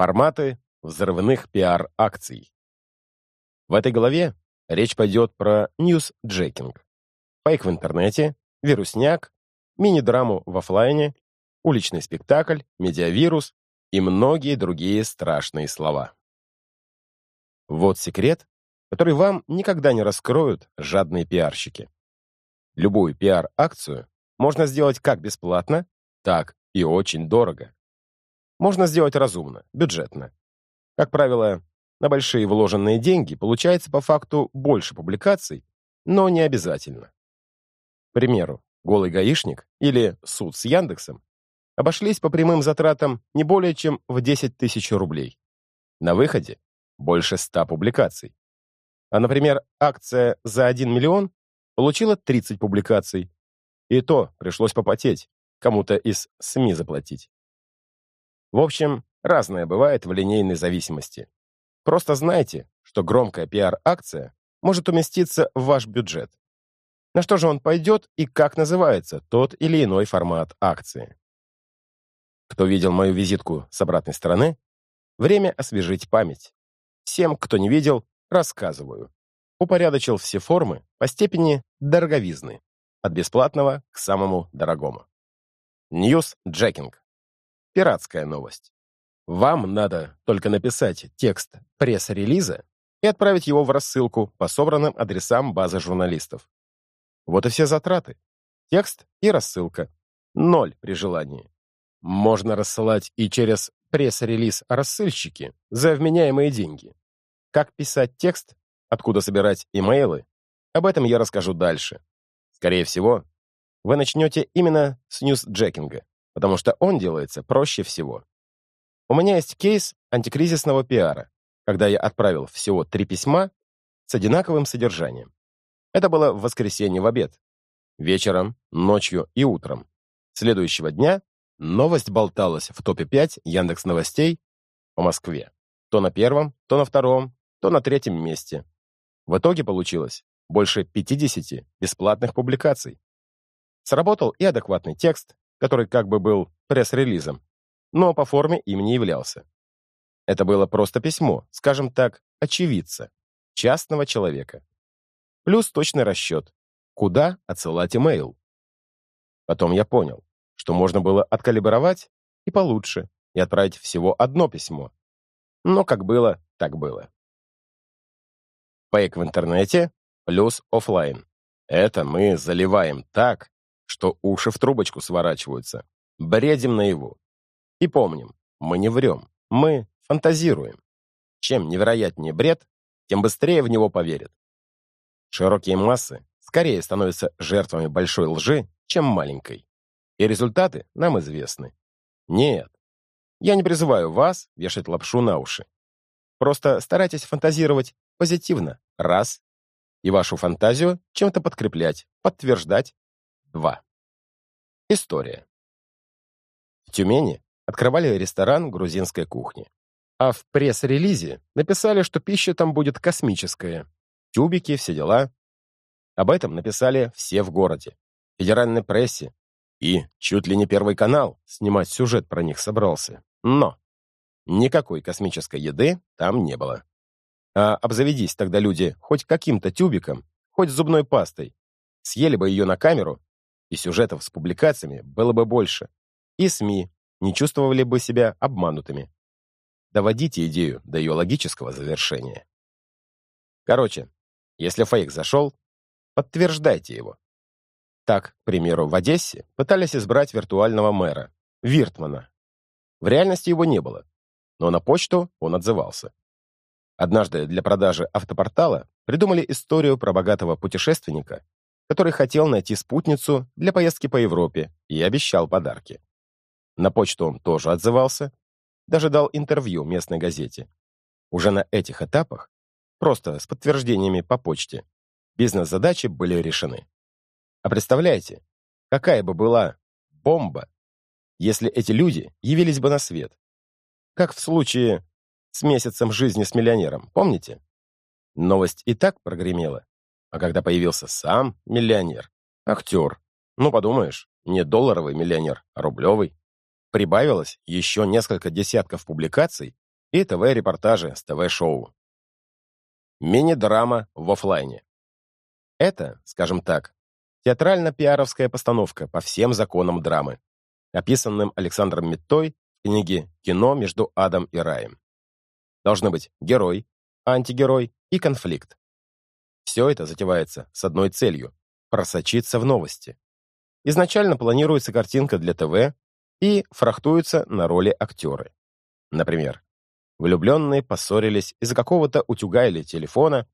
Форматы взрывных пиар-акций. В этой главе речь пойдет про newsjacking, фейк в интернете, вирусняк, мини-драму в офлайне, уличный спектакль, медиавирус и многие другие страшные слова. Вот секрет, который вам никогда не раскроют жадные пиарщики. Любую пиар-акцию можно сделать как бесплатно, так и очень дорого. Можно сделать разумно, бюджетно. Как правило, на большие вложенные деньги получается по факту больше публикаций, но не обязательно. К примеру, голый гаишник или суд с Яндексом обошлись по прямым затратам не более чем в 10 тысяч рублей. На выходе больше 100 публикаций. А, например, акция за 1 миллион получила 30 публикаций. И то пришлось попотеть, кому-то из СМИ заплатить. В общем, разное бывает в линейной зависимости. Просто знайте, что громкая пиар-акция может уместиться в ваш бюджет. На что же он пойдет и как называется тот или иной формат акции. Кто видел мою визитку с обратной стороны, время освежить память. Всем, кто не видел, рассказываю. Упорядочил все формы по степени дороговизны, от бесплатного к самому дорогому. Newsjacking. Пиратская новость. Вам надо только написать текст пресс-релиза и отправить его в рассылку по собранным адресам базы журналистов. Вот и все затраты. Текст и рассылка. Ноль при желании. Можно рассылать и через пресс-релиз рассыльщики за вменяемые деньги. Как писать текст, откуда собирать имейлы, об этом я расскажу дальше. Скорее всего, вы начнете именно с newsjacking а, потому что он делается проще всего. У меня есть кейс антикризисного пиара, когда я отправил всего три письма с одинаковым содержанием. Это было в воскресенье в обед. Вечером, ночью и утром. Следующего дня новость болталась в топе 5 Яндекс Новостей по Москве. То на первом, то на втором, то на третьем месте. В итоге получилось больше 50 бесплатных публикаций. Сработал и адекватный текст, который как бы был пресс-релизом, но по форме им не являлся. Это было просто письмо, скажем так, очевидца, частного человека. Плюс точный расчет, куда отсылать имейл. Потом я понял, что можно было откалибровать и получше, и отправить всего одно письмо. Но как было, так было. Фейк в интернете плюс офлайн. Это мы заливаем так, что уши в трубочку сворачиваются. Бредим наяву. И помним, мы не врем, мы фантазируем. Чем невероятнее бред, тем быстрее в него поверят. Широкие массы скорее становятся жертвами большой лжи, чем маленькой. И результаты нам известны. Нет, я не призываю вас вешать лапшу на уши. Просто старайтесь фантазировать позитивно, раз, и вашу фантазию чем-то подкреплять, подтверждать, два. История. В Тюмени открывали ресторан грузинской кухни. А в пресс-релизе написали, что пища там будет космическая. Тюбики, все дела. Об этом написали все в городе, федеральной прессе. И чуть ли не первый канал снимать сюжет про них собрался. Но никакой космической еды там не было. А обзаведись тогда люди хоть каким-то тюбиком, хоть зубной пастой. Съели бы ее на камеру, и сюжетов с публикациями было бы больше. И СМИ не чувствовали бы себя обманутыми. Доводите идею до ее логического завершения. Короче, если фейк зашел, подтверждайте его. Так, к примеру, в Одессе пытались избрать виртуального мэра, Виртмана. В реальности его не было, но на почту он отзывался. Однажды для продажи автопортала придумали историю про богатого путешественника, который хотел найти спутницу для поездки по Европе и обещал подарки. На почту он тоже отзывался, даже дал интервью местной газете. Уже на этих этапах, просто с подтверждениями по почте, бизнес-задачи были решены. А представляете, какая бы была бомба, если эти люди явились бы на свет? Как в случае с месяцем жизни с миллионером, помните? Новость и так прогремела. А когда появился сам миллионер, актер, ну, подумаешь, не долларовый миллионер, а рублевый, прибавилось еще несколько десятков публикаций и ТВ-репортажи с ТВ-шоу. Мини-драма в офлайне. Это, скажем так, театрально-пиаровская постановка по всем законам драмы, описанным Александром Меттой в книге «Кино между адом и раем». Должны быть герой, антигерой и конфликт. Все это затевается с одной целью – просочиться в новости. Изначально планируется картинка для ТВ и фрахтуются на роли актеры. Например, влюбленные поссорились из-за какого-то утюга или телефона,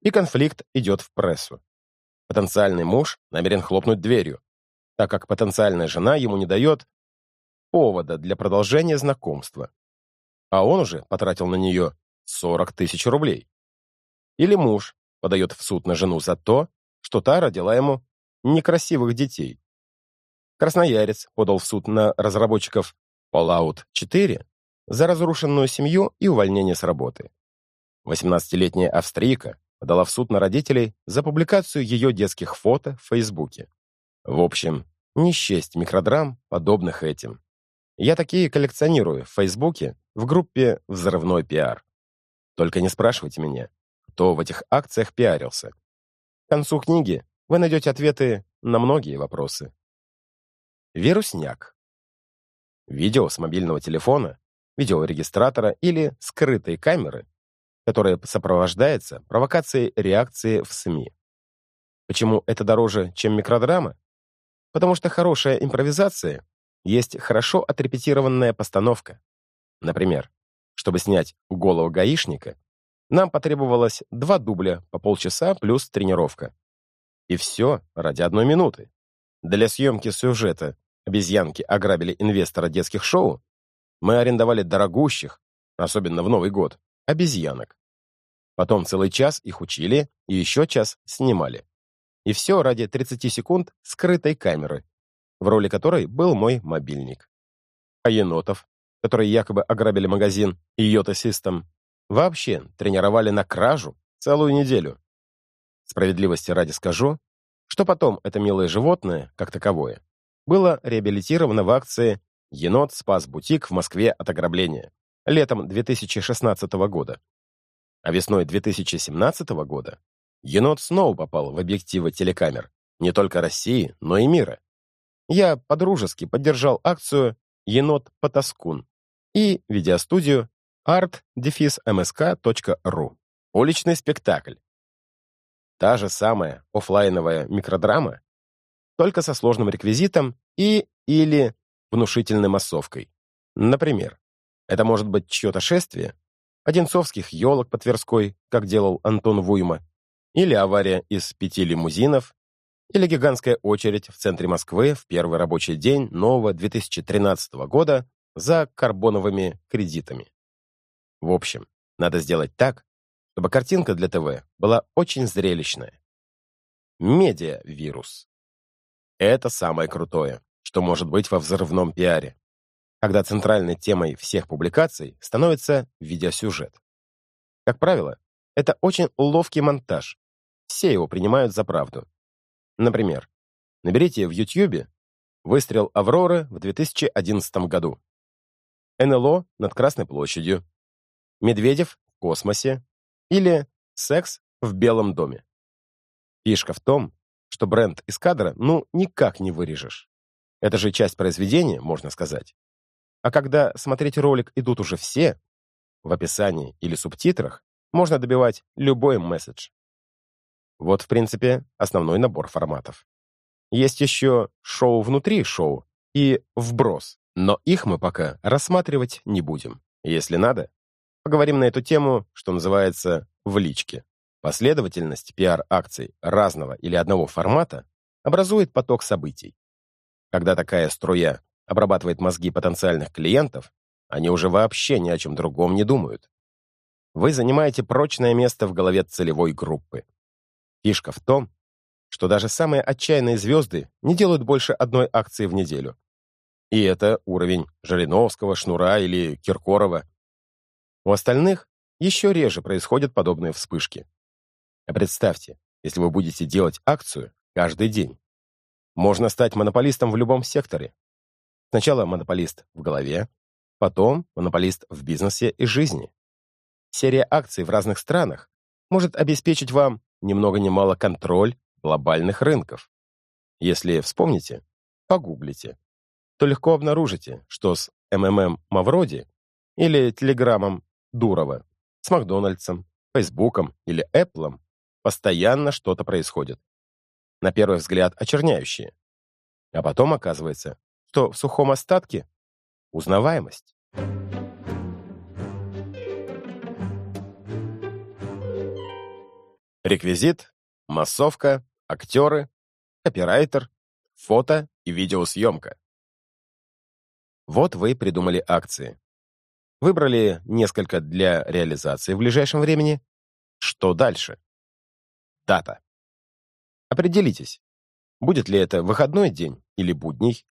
и конфликт идет в прессу. Потенциальный муж намерен хлопнуть дверью, так как потенциальная жена ему не дает повода для продолжения знакомства. А он уже потратил на нее 40 тысяч рублей. Или муж подает в суд на жену за то, что та родила ему некрасивых детей. Красноярец подал в суд на разработчиков Fallout 4 за разрушенную семью и увольнение с работы. 18-летняя австрийка подала в суд на родителей за публикацию ее детских фото в Фейсбуке. В общем, не счесть микродрам, подобных этим. Я такие коллекционирую в Фейсбуке в группе «Взрывной пиар». Только не спрашивайте меня, кто в этих акциях пиарился. К концу книги вы найдете ответы на многие вопросы. Вирусняк. Видео с мобильного телефона, видеорегистратора или скрытой камеры, которая сопровождается провокацией реакции в СМИ. Почему это дороже, чем микродрама? Потому что хорошая импровизация есть хорошо отрепетированная постановка. Например, чтобы снять голову гаишника, нам потребовалось два дубля по полчаса плюс тренировка. И все ради одной минуты. Для съемки сюжета «Обезьянки ограбили инвестора детских шоу» мы арендовали дорогущих, особенно в Новый год, обезьянок. Потом целый час их учили и еще час снимали. И все ради 30 секунд скрытой камеры, в роли которой был мой мобильник. А енотов, которые якобы ограбили магазин Йота System, вообще тренировали на кражу целую неделю. Справедливости ради скажу, что потом это милое животное, как таковое, было реабилитировано в акции «Енот спас бутик в Москве от ограбления» летом 2016 года. А весной 2017 года енот снова попал в объективы телекамер не только России, но и мира я подружески поддержал акцию «Енот-потаскун» и видеостудию art-msk.ru. Уличный спектакль. Та же самая офлайновая микродрама, только со сложным реквизитом и или внушительной массовкой. Например, это может быть чье-то шествие, одинцовских елок по Тверской, как делал Антон Вуйма, или авария из пяти лимузинов, или гигантская очередь в центре Москвы в первый рабочий день нового 2013 года за карбоновыми кредитами. В общем, надо сделать так, чтобы картинка для ТВ была очень зрелищная. Медиа-вирус. Это самое крутое, что может быть во взрывном пиаре, когда центральной темой всех публикаций становится видеосюжет. Как правило, это очень ловкий монтаж. Все его принимают за правду. Например, наберите в YouTube «Выстрел Авроры в 2011 году», НЛО над Красной площадью, Медведев в космосе или секс в Белом доме. Фишка в том, что бренд из кадра ну никак не вырежешь. Это же часть произведения, можно сказать. А когда смотреть ролик идут уже все, в описании или субтитрах можно добивать любой месседж. Вот, в принципе, основной набор форматов. Есть еще шоу внутри шоу и вброс, но их мы пока рассматривать не будем. Если надо, поговорим на эту тему, что называется, в личке. Последовательность пиар-акций разного или одного формата образует поток событий. Когда такая струя обрабатывает мозги потенциальных клиентов, они уже вообще ни о чем другом не думают. Вы занимаете прочное место в голове целевой группы. Фишка в том, что даже самые отчаянные звезды не делают больше одной акции в неделю. И это уровень Жириновского, Шнура или Киркорова. У остальных еще реже происходят подобные вспышки. А представьте, если вы будете делать акцию каждый день. Можно стать монополистом в любом секторе. Сначала монополист в голове, потом монополист в бизнесе и жизни. Серия акций в разных странах может обеспечить вам ни много ни мало контроль глобальных рынков. Если вспомните, погуглите, то легко обнаружите, что с МММ Мавроди или Телеграмом Дурова, с Макдональдсом, Фейсбуком или Эпплом постоянно что-то происходит. На первый взгляд очерняющее. А потом оказывается, что в сухом остатке узнаваемость. Реквизит, массовка, актеры, копирайтер, фото и видеосъемка. Вот вы придумали акции. Выбрали несколько для реализации в ближайшем времени. Что дальше? Дата. Определитесь, будет ли это выходной день или будний.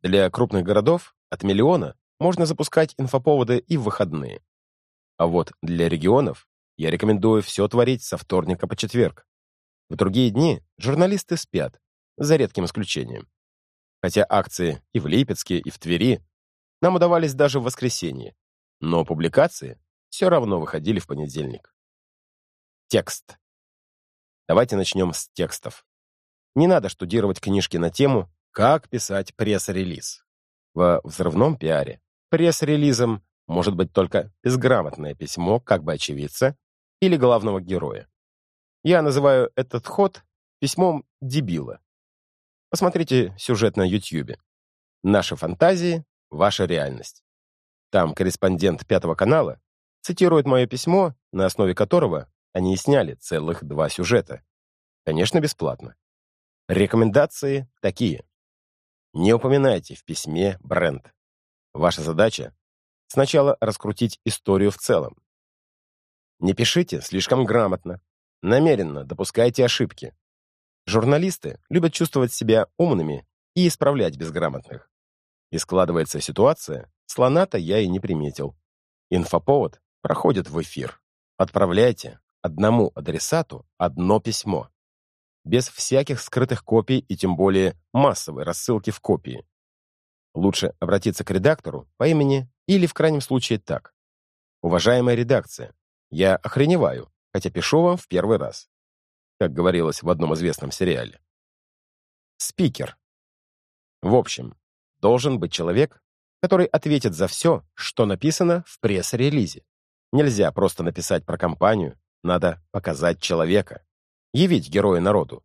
Для крупных городов от миллиона можно запускать инфоповоды и в выходные. А вот для регионов я рекомендую все творить со вторника по четверг. В другие дни журналисты спят, за редким исключением. Хотя акции и в Липецке, и в Твери нам удавались даже в воскресенье, но публикации все равно выходили в понедельник. Текст. Давайте начнем с текстов. Не надо штудировать книжки на тему «Как писать пресс-релиз». Во взрывном пиаре пресс-релизом может быть только безграмотное письмо как бы очевидца или главного героя. Я называю этот ход письмом дебила. Посмотрите сюжет на YouTube. Наши фантазии — ваша реальность. Там корреспондент Пятого канала цитирует мое письмо, на основе которого они и сняли целых два сюжета. Конечно, бесплатно. Рекомендации такие. Не упоминайте в письме бренд. Ваша задача — сначала раскрутить историю в целом. Не пишите слишком грамотно. Намеренно допускайте ошибки. Журналисты любят чувствовать себя умными и исправлять безграмотных. И складывается ситуация, слона-то я и не приметил. Инфоповод проходит в эфир. Отправляйте одному адресату одно письмо. Без всяких скрытых копий и тем более массовой рассылки в копии. Лучше обратиться к редактору по имени или в крайнем случае так. Уважаемая редакция, я охреневаю, хотя пишу вам в первый раз. Как говорилось в одном известном сериале. Спикер. В общем, должен быть человек, который ответит за все, что написано в пресс-релизе. Нельзя просто написать про компанию, надо показать человека, явить героя народу.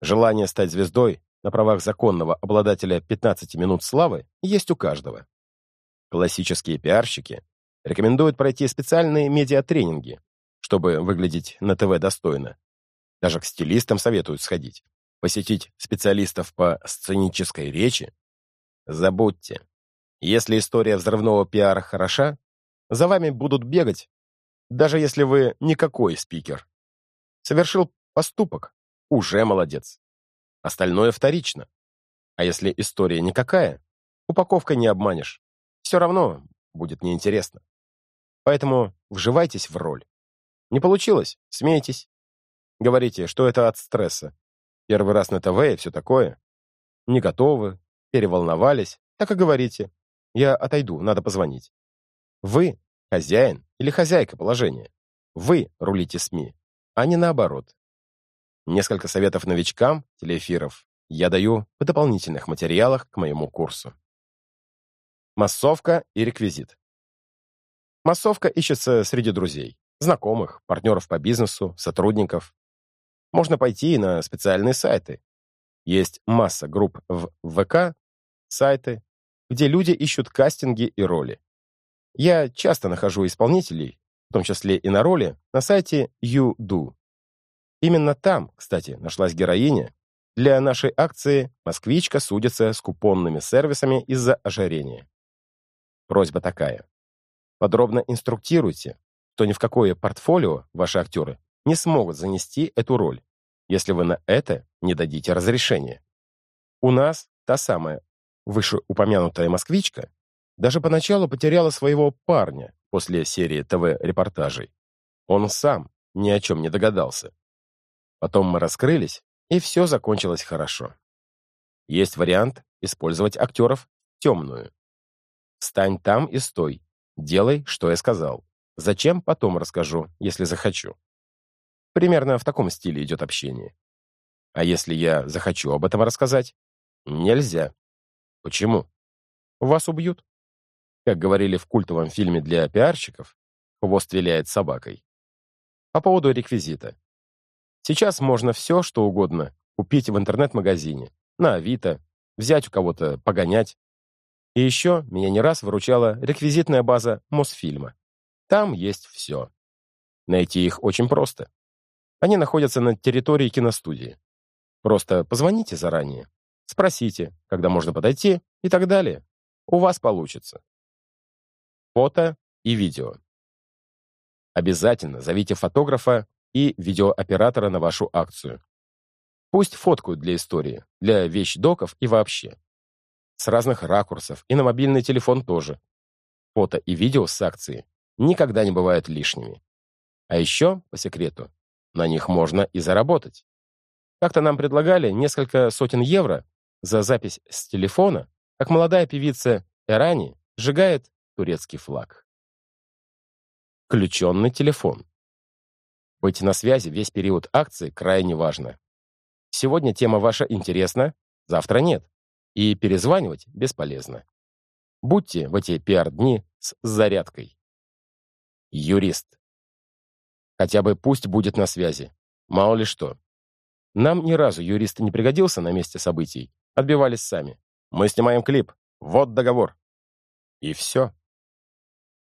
Желание стать звездой на правах законного обладателя 15 минут славы есть у каждого. Классические пиарщики Рекомендуют пройти специальные медиатренинги, чтобы выглядеть на ТВ достойно. Даже к стилистам советуют сходить. Посетить специалистов по сценической речи. Забудьте. Если история взрывного пиара хороша, за вами будут бегать, даже если вы никакой спикер. Совершил поступок, уже молодец. Остальное вторично. А если история никакая, упаковкой не обманешь. Все равно будет неинтересно. Поэтому вживайтесь в роль. Не получилось? Смейтесь. Говорите, что это от стресса. Первый раз на ТВ и все такое. Не готовы, переволновались. Так и говорите. Я отойду, надо позвонить. Вы хозяин или хозяйка положения. Вы рулите СМИ, а не наоборот. Несколько советов новичкам телеэфиров я даю в дополнительных материалах к моему курсу. Массовка и реквизит. Массовка ищется среди друзей, знакомых, партнеров по бизнесу, сотрудников. Можно пойти и на специальные сайты. Есть масса групп в ВК, сайты, где люди ищут кастинги и роли. Я часто нахожу исполнителей, в том числе и на роли, на сайте YouDo. Именно там, кстати, нашлась героиня. Для нашей акции «Москвичка» судится с купонными сервисами из-за ожирения. Просьба такая. Подробно инструктируйте, что ни в какое портфолио ваши актеры не смогут занести эту роль, если вы на это не дадите разрешения. У нас та самая вышеупомянутая москвичка даже поначалу потеряла своего парня после серии ТВ-репортажей. Он сам ни о чем не догадался. Потом мы раскрылись, и все закончилось хорошо. Есть вариант использовать актеров темную. Стань там и стой. Делай, что я сказал. Зачем, потом расскажу, если захочу. Примерно в таком стиле идет общение. А если я захочу об этом рассказать? Нельзя. Почему? Вас убьют. Как говорили в культовом фильме для пиарщиков, хвост виляет собакой. По поводу реквизита. Сейчас можно все, что угодно, купить в интернет-магазине, на Авито, взять у кого-то, погонять. И еще меня не раз выручала реквизитная база Мосфильма. Там есть все. Найти их очень просто. Они находятся на территории киностудии. Просто позвоните заранее, спросите, когда можно подойти и так далее. У вас получится. Фото и видео. Обязательно зовите фотографа и видеооператора на вашу акцию. Пусть фоткают для истории, для вещдоков и вообще. С разных ракурсов и на мобильный телефон тоже. Фото и видео с акции никогда не бывают лишними. А еще, по секрету, на них можно и заработать. Как-то нам предлагали несколько сотен евро за запись с телефона, как молодая певица Эрани сжигает турецкий флаг. Включенный телефон. Быть на связи весь период акции крайне важно. Сегодня тема ваша интересна, завтра нет. И перезванивать бесполезно. Будьте в эти пиар-дни с зарядкой. Юрист. Хотя бы пусть будет на связи. Мало ли что. Нам ни разу юрист не пригодился на месте событий. Отбивались сами. Мы снимаем клип. Вот договор. И все.